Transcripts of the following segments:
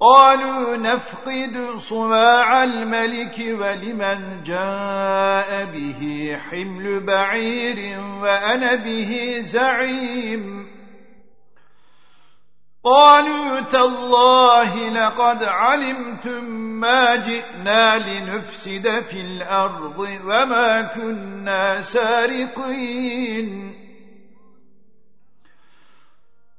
قالوا نفقد صواع الملك ولمن جاء به حمل بعير وأنا به زعيم. قالوا تالله لقد علمتم ما جئنا لنفسد في الأرض وما كنا سارقين.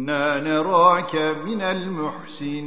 إنا نراك من المحسنين